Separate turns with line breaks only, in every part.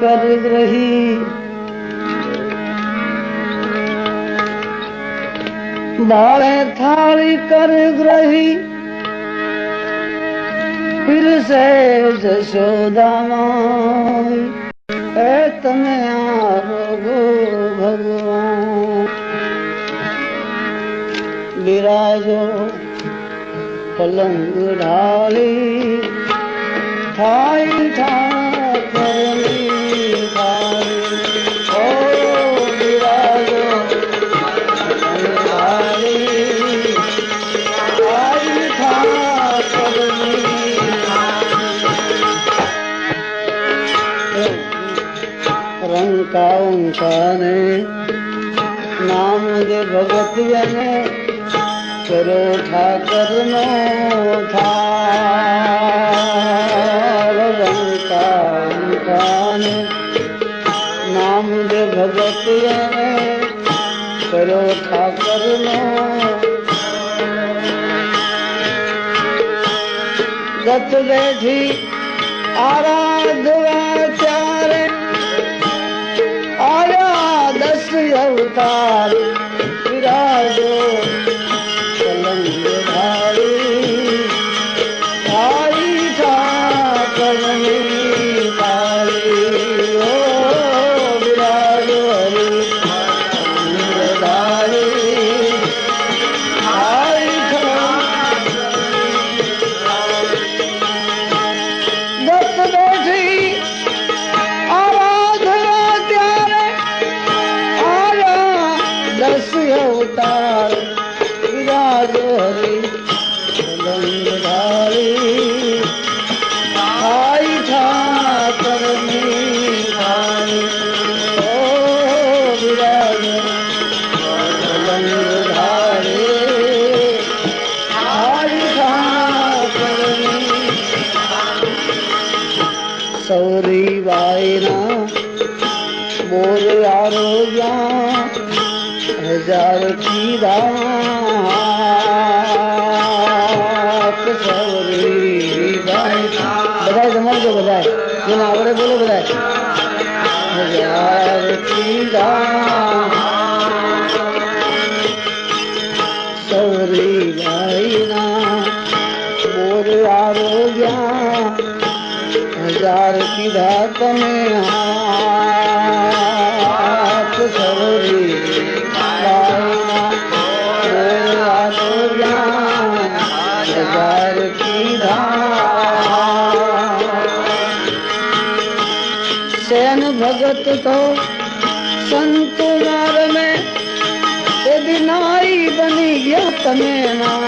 कर रही। बाड़े थाली कर ग्रही फिर से जशोदा माए तने आरोगो भगवान। विराजो पलंग डाली। थाई थाई दिया करो ठाकर नो उधार रंका उठान नाम दे भगत ने करो ठाकर नो गत बैठी आराधवा आया दस अवतार। जाल की बधाई समझ दो बधाई ये मावड़े बोलो बधाई हज़ार की रात सवरी भाई आरो हज़ार की रात जगत को संत में यदि नारी बनी गया में ना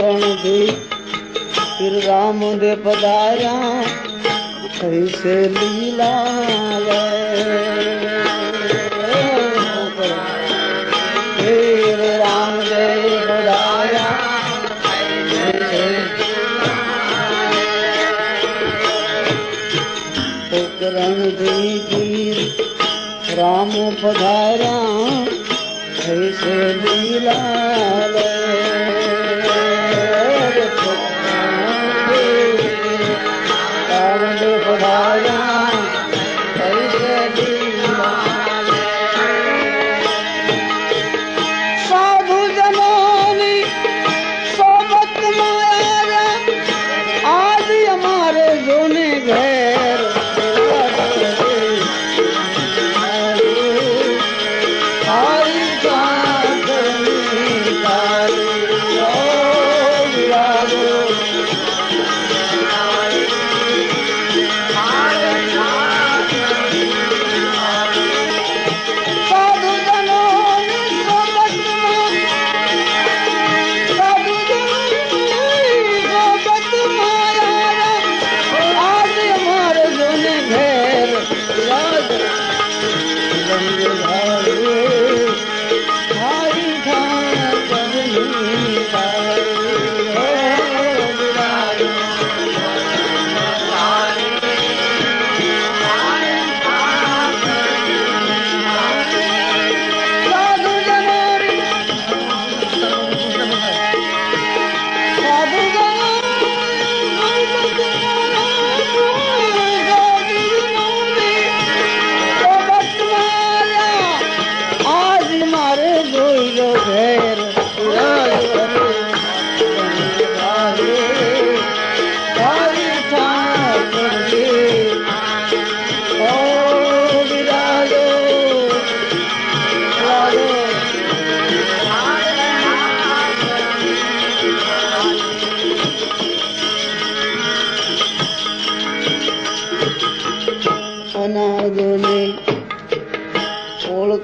शरण दी फिर राम दे पधारा कहीं लीला फिर राम पधारा करण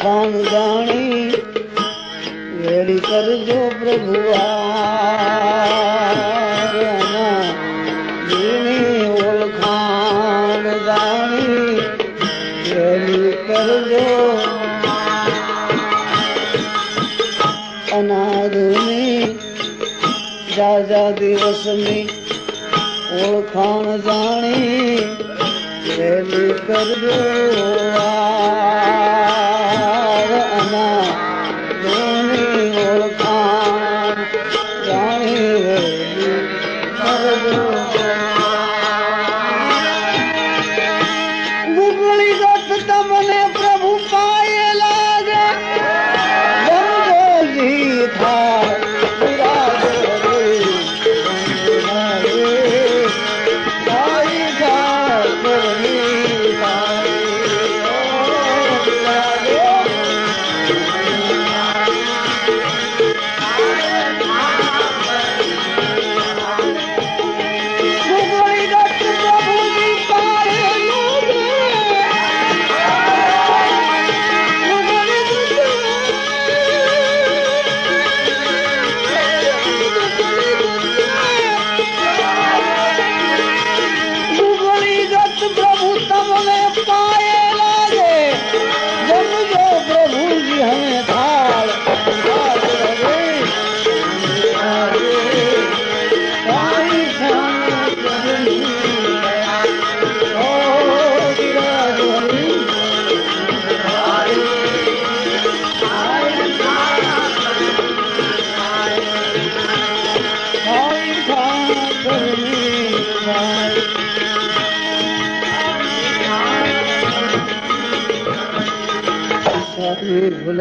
खानदाणी अहिड़ी करजो प्रभु अनारी जा जा दिवी ओलखान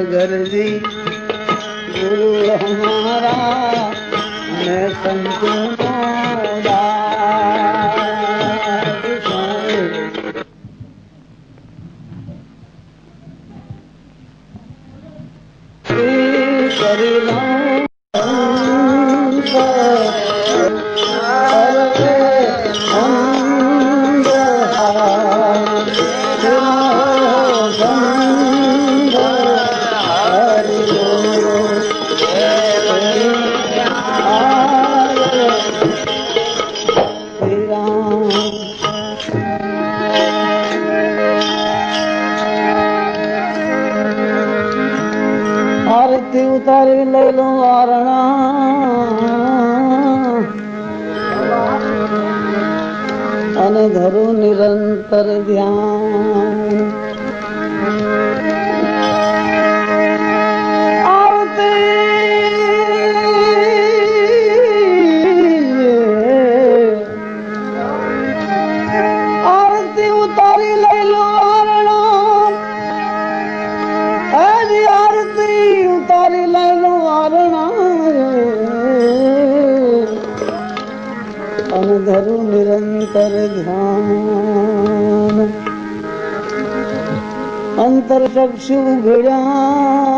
गर्दी गुरू हमारा मैं संपूर्ण તારી લાઈનો વારણા અને ધરું નિરંતર ધ્યાન. અંતર ચક્ષુ ભીડા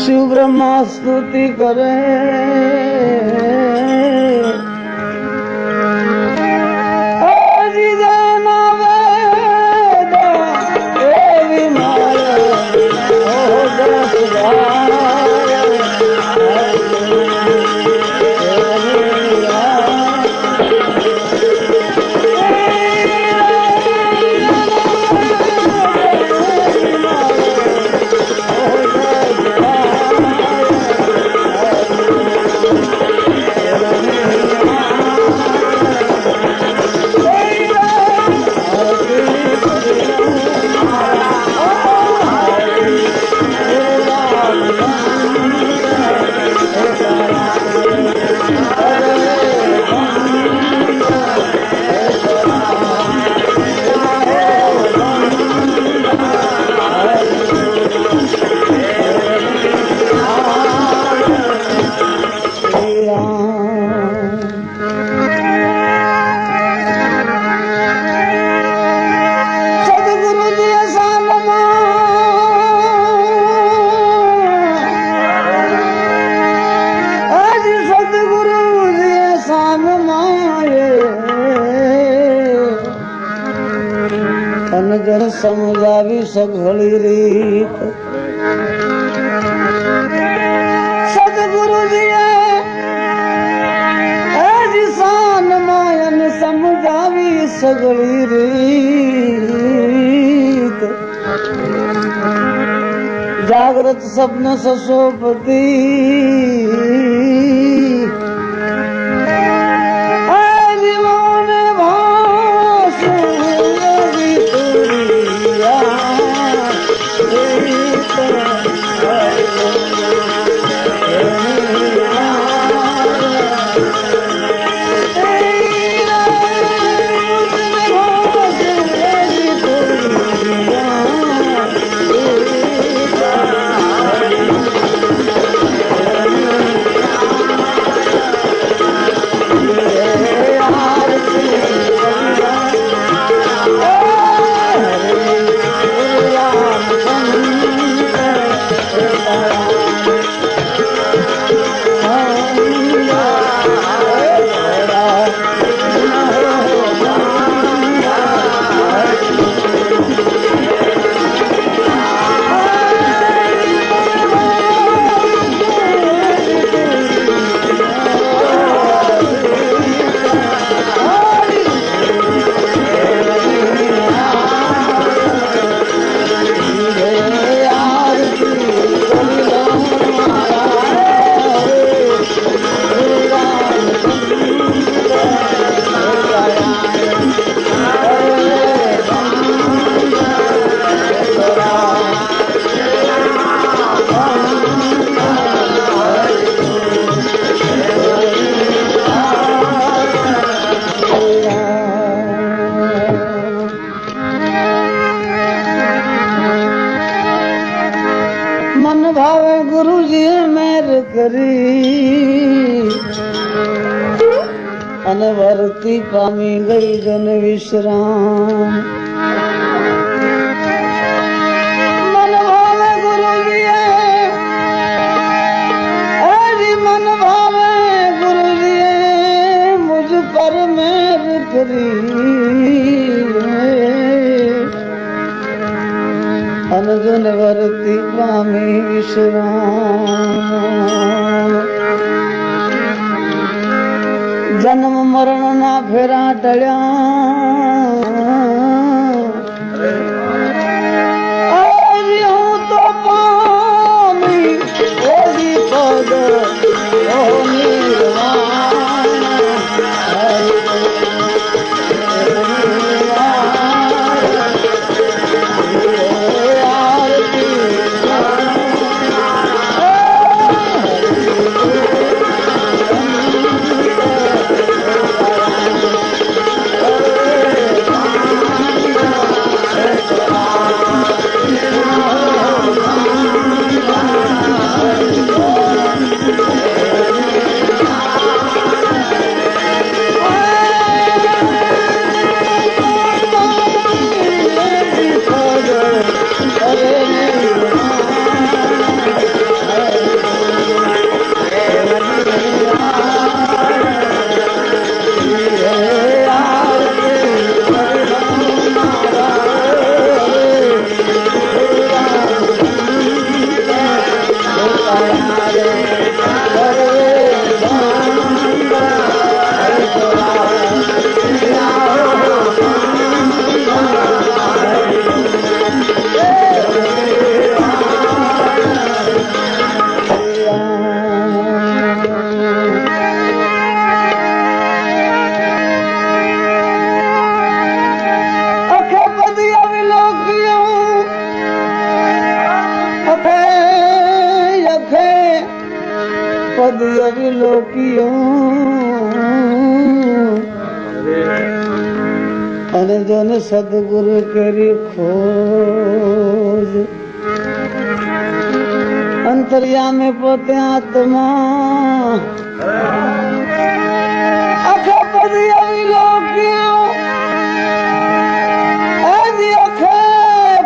શિવ બ્રહ્મા સ્તુતિ કરે. સગળી રીત જાગ્રત સપન સશોપતિ જન્મ મરણ ના ફેરા ટળ્યા. હું તો પામી પગ યાદ કરી લો અને જોને સદગુરુ કરી ખોજ. અંતરિયામે પોતે આત્મા. આખા પદી આવી લોકિયો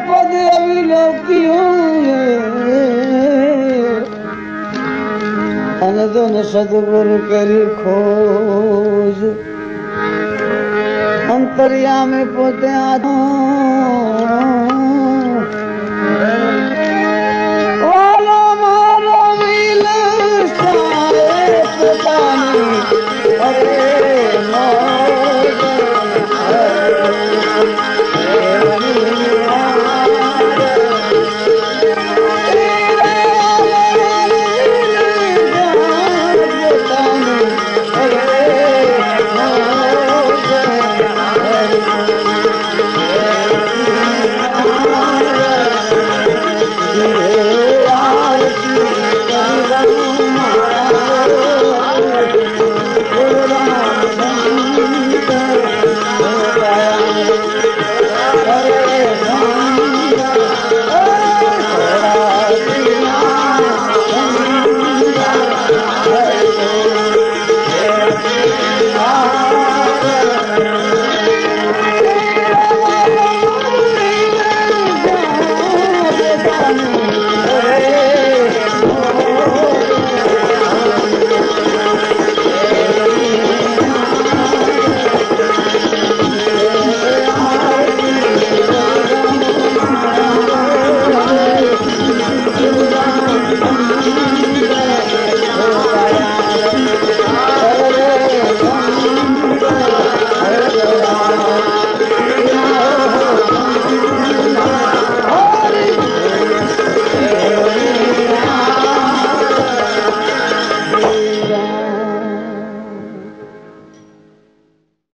પદ આવી લોકિયો सदगुर खो अंतरिया में पोतिया